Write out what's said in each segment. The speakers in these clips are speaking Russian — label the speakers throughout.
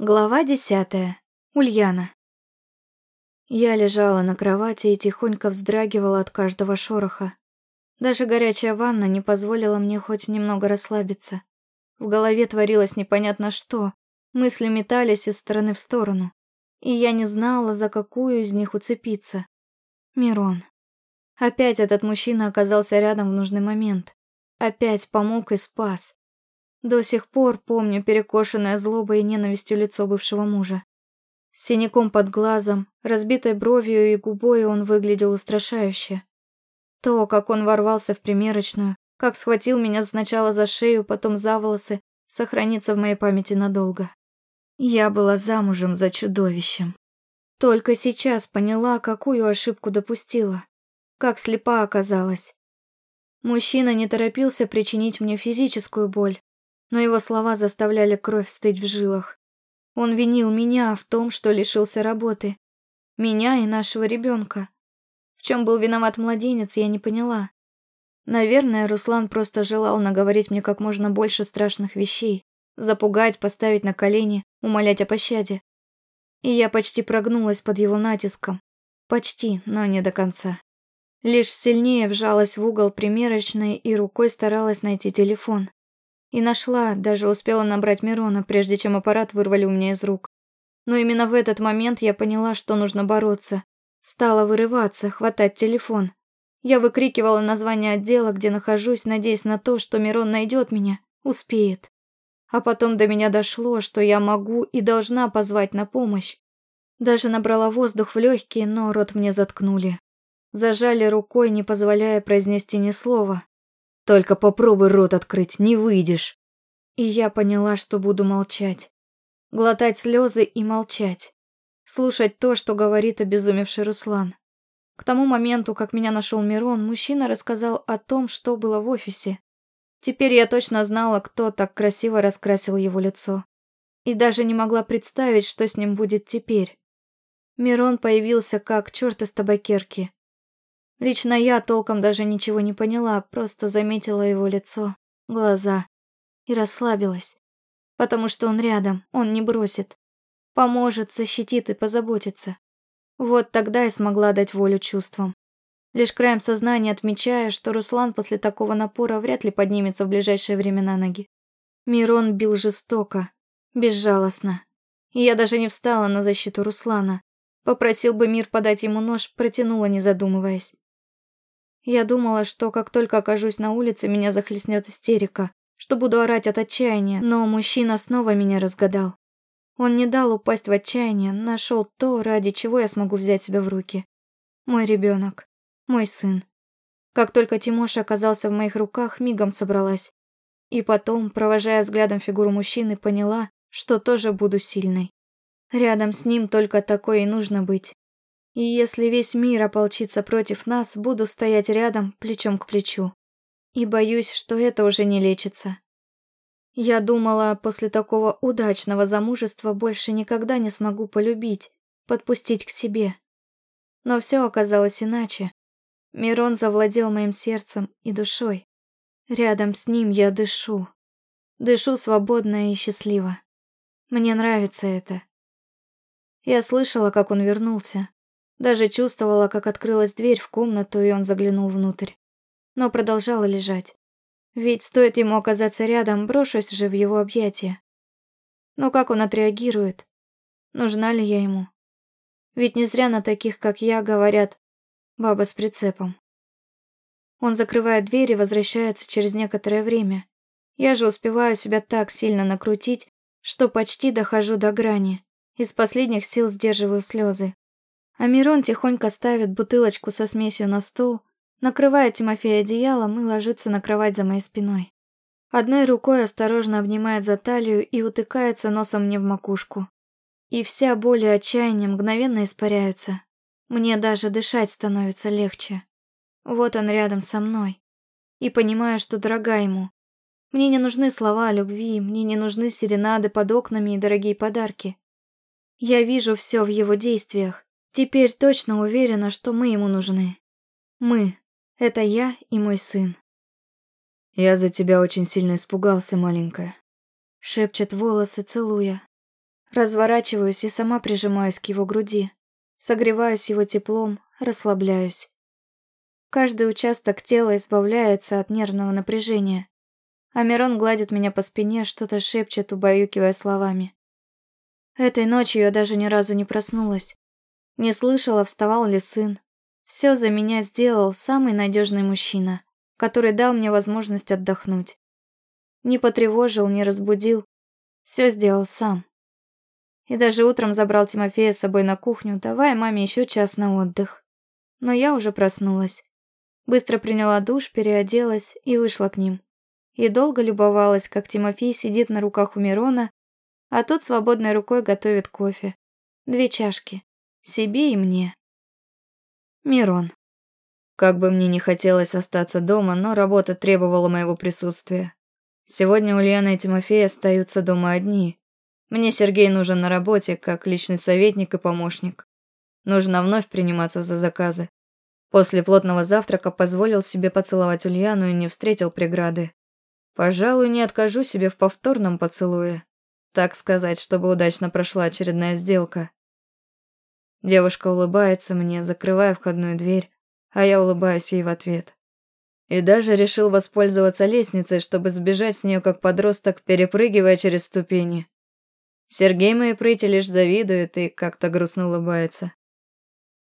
Speaker 1: Глава десятая. Ульяна. Я лежала на кровати и тихонько вздрагивала от каждого шороха. Даже горячая ванна не позволила мне хоть немного расслабиться. В голове творилось непонятно что, мысли метались из стороны в сторону, и я не знала, за какую из них уцепиться. Мирон. Опять этот мужчина оказался рядом в нужный момент. Опять помог и спас. До сих пор помню перекошенное злобой и ненавистью лицо бывшего мужа. С синяком под глазом, разбитой бровью и губой он выглядел устрашающе. То, как он ворвался в примерочную, как схватил меня сначала за шею, потом за волосы, сохранится в моей памяти надолго. Я была замужем за чудовищем. Только сейчас поняла, какую ошибку допустила. Как слепа оказалась. Мужчина не торопился причинить мне физическую боль, но его слова заставляли кровь стыть в жилах. Он винил меня в том, что лишился работы. Меня и нашего ребенка. В чем был виноват младенец, я не поняла. Наверное, Руслан просто желал наговорить мне как можно больше страшных вещей. Запугать, поставить на колени, умолять о пощаде. И я почти прогнулась под его натиском. Почти, но не до конца. Лишь сильнее вжалась в угол примерочной и рукой старалась найти телефон. И нашла, даже успела набрать Мирона, прежде чем аппарат вырвали у меня из рук. Но именно в этот момент я поняла, что нужно бороться. Стала вырываться, хватать телефон. Я выкрикивала название отдела, где нахожусь, надеясь на то, что Мирон найдет меня, успеет. А потом до меня дошло, что я могу и должна позвать на помощь. Даже набрала воздух в легкие, но рот мне заткнули. Зажали рукой, не позволяя произнести ни слова. Только попробуй рот открыть, не выйдешь. И я поняла, что буду молчать. Глотать слезы и молчать. Слушать то, что говорит обезумевший Руслан. К тому моменту, как меня нашел Мирон, мужчина рассказал о том, что было в офисе. Теперь я точно знала, кто так красиво раскрасил его лицо. И даже не могла представить, что с ним будет теперь. Мирон появился как черт из табакерки. Лично я толком даже ничего не поняла, просто заметила его лицо, глаза и расслабилась. Потому что он рядом, он не бросит. Поможет, защитит и позаботится. Вот тогда я смогла дать волю чувствам. Лишь краем сознания отмечая, что Руслан после такого напора вряд ли поднимется в ближайшее время на ноги. Мирон бил жестоко, безжалостно. И я даже не встала на защиту Руслана. Попросил бы мир подать ему нож, протянула, не задумываясь. Я думала, что как только окажусь на улице, меня захлестнет истерика, что буду орать от отчаяния, но мужчина снова меня разгадал. Он не дал упасть в отчаяние, нашел то, ради чего я смогу взять себя в руки. Мой ребенок, мой сын. Как только Тимоша оказался в моих руках, мигом собралась. И потом, провожая взглядом фигуру мужчины, поняла, что тоже буду сильной. Рядом с ним только такой и нужно быть. И если весь мир ополчится против нас, буду стоять рядом, плечом к плечу. И боюсь, что это уже не лечится. Я думала, после такого удачного замужества больше никогда не смогу полюбить, подпустить к себе. Но все оказалось иначе. Мирон завладел моим сердцем и душой. Рядом с ним я дышу. Дышу свободно и счастливо. Мне нравится это. Я слышала, как он вернулся. Даже чувствовала, как открылась дверь в комнату, и он заглянул внутрь. Но продолжала лежать. Ведь стоит ему оказаться рядом, брошусь же в его объятия. Но как он отреагирует? Нужна ли я ему? Ведь не зря на таких, как я, говорят «баба с прицепом». Он закрывает дверь и возвращается через некоторое время. Я же успеваю себя так сильно накрутить, что почти дохожу до грани. Из последних сил сдерживаю слезы. А Мирон тихонько ставит бутылочку со смесью на стол, накрывает Тимофея одеялом и ложится на кровать за моей спиной. Одной рукой осторожно обнимает за талию и утыкается носом мне в макушку. И вся боль и отчаяние мгновенно испаряются. Мне даже дышать становится легче. Вот он рядом со мной. И понимаю, что дорога ему. Мне не нужны слова о любви, мне не нужны серенады под окнами и дорогие подарки. Я вижу все в его действиях. Теперь точно уверена, что мы ему нужны. Мы. Это я и мой сын.
Speaker 2: Я за тебя очень сильно испугался, маленькая.
Speaker 1: Шепчет волосы, целуя. Разворачиваюсь и сама прижимаюсь к его груди. Согреваюсь его теплом, расслабляюсь. Каждый участок тела избавляется от нервного напряжения. А Мирон гладит меня по спине, что-то шепчет, убаюкивая словами. Этой ночью я даже ни разу не проснулась. Не слышала, вставал ли сын. Все за меня сделал самый надежный мужчина, который дал мне возможность отдохнуть. Не потревожил, не разбудил. Все сделал сам. И даже утром забрал Тимофея с собой на кухню, давая маме еще час на отдых. Но я уже проснулась. Быстро приняла душ, переоделась и вышла к ним. И долго любовалась, как Тимофей сидит на руках у Мирона, а тот свободной рукой готовит кофе. Две чашки. Себе и мне. Мирон. Как бы мне не хотелось остаться дома, но работа требовала моего присутствия. Сегодня Ульяна и Тимофей остаются дома одни. Мне Сергей нужен на работе, как личный советник и помощник. Нужно вновь приниматься за заказы. После плотного завтрака позволил себе поцеловать Ульяну и не встретил преграды. Пожалуй, не откажу себе в повторном поцелуе. Так сказать, чтобы удачно прошла очередная сделка. Девушка улыбается мне, закрывая входную дверь, а я улыбаюсь ей в ответ. И даже решил воспользоваться лестницей, чтобы сбежать с нее как подросток, перепрыгивая через ступени. Сергей моей прыти лишь завидует и как-то грустно улыбается.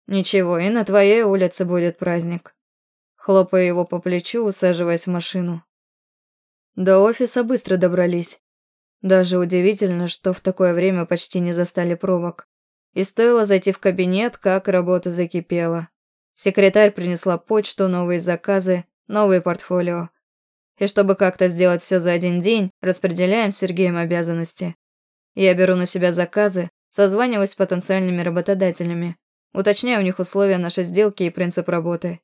Speaker 1: «Ничего, и на твоей улице будет праздник». Хлопаю его по плечу, усаживаясь в машину. До офиса быстро добрались. Даже удивительно, что в такое время почти не застали пробок. И стоило зайти в кабинет, как работа закипела. Секретарь принесла почту, новые заказы, новые портфолио. И чтобы как-то сделать все за один день, распределяем с Сергеем обязанности. Я беру на себя заказы, созваниваюсь с потенциальными работодателями, Уточняю у них условия нашей сделки и принцип работы.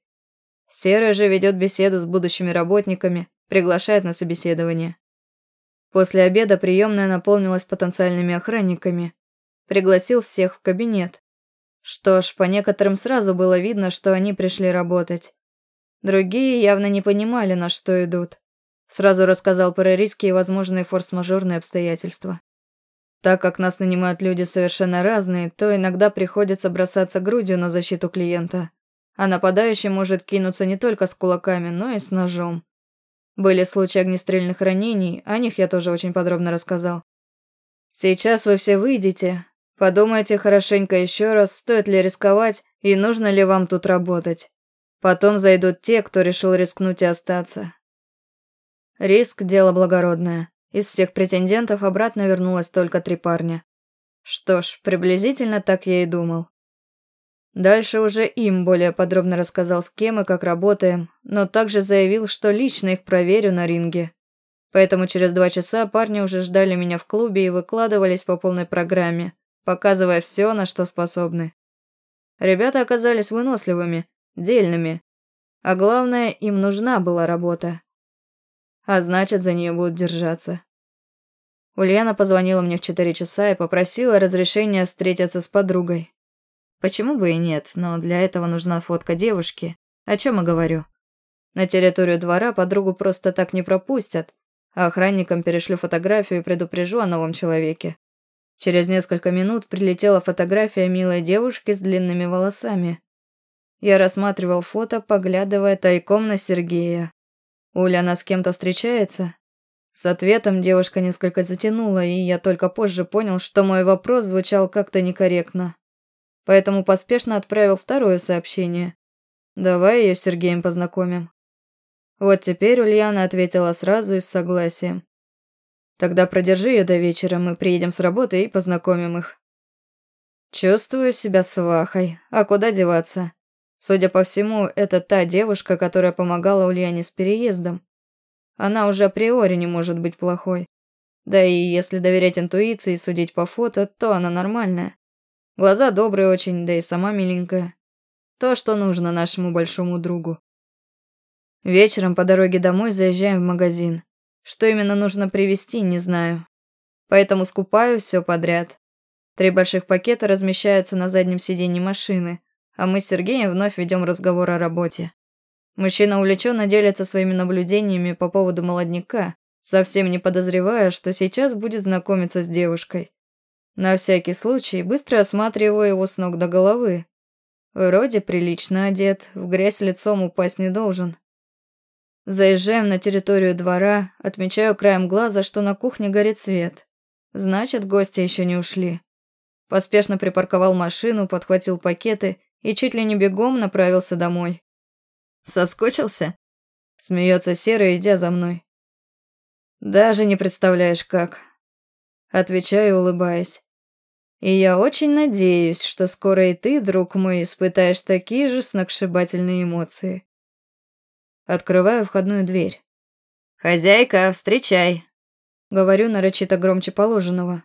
Speaker 1: Серая же ведет беседу с будущими работниками, приглашает на собеседование. После обеда приемная наполнилась потенциальными охранниками. Пригласил всех в кабинет. Что ж, по некоторым сразу было видно, что они пришли работать. Другие явно не понимали, на что идут. Сразу рассказал про риски и возможные форс-мажорные обстоятельства. Так как нас нанимают люди совершенно разные, то иногда приходится бросаться грудью на защиту клиента. А нападающий может кинуться не только с кулаками, но и с ножом. Были случаи огнестрельных ранений, о них я тоже очень подробно рассказал. Сейчас вы все выйдете, подумайте хорошенько еще раз, стоит ли рисковать и нужно ли вам тут работать. Потом зайдут те, кто решил рискнуть и остаться. Риск – дело благородное. Из всех претендентов обратно вернулось только три парня. Что ж, приблизительно так я и думал. Дальше уже им более подробно рассказал, с кем и как работаем, но также заявил, что лично их проверю на ринге. Поэтому через два часа парни уже ждали меня в клубе и выкладывались по полной программе, показывая все, на что способны. Ребята оказались выносливыми, дельными. А главное, им нужна была работа. А значит, за нее будут держаться. Ульяна позвонила мне в 4 часа и попросила разрешения встретиться с подругой. Почему бы и нет, но для этого нужна фотка девушки. О чем и говорю. На территорию двора подругу просто так не пропустят, а охранникам перешлю фотографию и предупрежу о новом человеке. Через несколько минут прилетела фотография милой девушки с длинными волосами. Я рассматривал фото, поглядывая тайком на Сергея. Уля, она с кем-то встречается? С ответом девушка несколько затянула, и я только позже понял, что мой вопрос звучал как-то некорректно. Поэтому поспешно отправил второе сообщение. «Давай ее с Сергеем познакомим». Вот теперь Ульяна ответила сразу и с согласием. «Тогда продержи ее до вечера, мы приедем с работы и познакомим их». Чувствую себя свахой, а куда деваться? Судя по всему, это та девушка, которая помогала Ульяне с переездом. Она уже априори не может быть плохой. Да и если доверять интуиции и судить по фото, то она нормальная. Глаза добрые очень, да и сама миленькая. То, что нужно нашему большому другу. Вечером по дороге домой заезжаем в магазин. Что именно нужно привезти, не знаю. Поэтому скупаю все подряд. Три больших пакета размещаются на заднем сиденье машины, а мы с Сергеем вновь ведем разговор о работе. Мужчина увлеченно делится своими наблюдениями по поводу молодняка, совсем не подозревая, что сейчас будет знакомиться с девушкой.
Speaker 2: На всякий случай быстро осматриваю его с ног до головы. Вроде прилично одет, в грязь лицом упасть не должен. Заезжаем на территорию двора, отмечаю краем глаза, что на кухне горит свет. Значит, гости еще не ушли. Поспешно припарковал машину, подхватил пакеты и чуть ли не бегом направился домой. «Соскучился?» Смеется Серый, идя за мной. «Даже не представляешь, как». Отвечаю, улыбаясь. «И я очень надеюсь, что скоро и ты, друг мой, испытаешь такие же сногсшибательные эмоции». Открываю входную дверь. «Хозяйка, встречай!» Говорю нарочито громче положенного.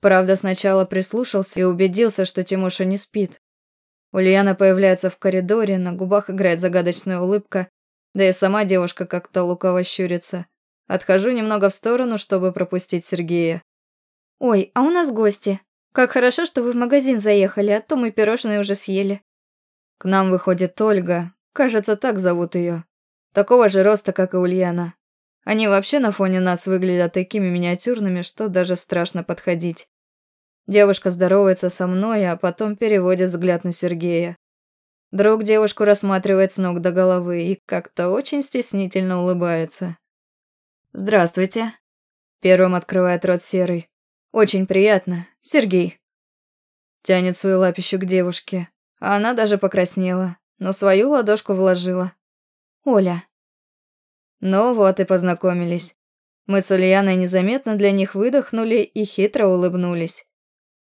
Speaker 2: Правда, сначала прислушался и убедился, что Тимоша не спит. Ульяна появляется в коридоре, на губах играет загадочная улыбка, да и сама девушка как-то лукаво щурится. Отхожу немного в сторону, чтобы пропустить Сергея.
Speaker 1: «Ой, а у нас гости. Как хорошо, что вы в магазин заехали, а то мы пирожные уже съели».
Speaker 2: К нам выходит Ольга, кажется, так зовут ее. Такого же роста, как и Ульяна. Они вообще на фоне нас выглядят такими миниатюрными, что даже страшно подходить. Девушка здоровается со мной, а потом переводит взгляд на Сергея. Друг девушку рассматривает с ног до головы и как-то очень стеснительно улыбается. «Здравствуйте». Первым открывает рот Серый. «Очень приятно. Сергей». Тянет свою лапищу к девушке, а она даже покраснела, но свою ладошку вложила.
Speaker 1: Оля.
Speaker 2: Ну вот и познакомились. Мы с Ульяной незаметно для них выдохнули и хитро улыбнулись.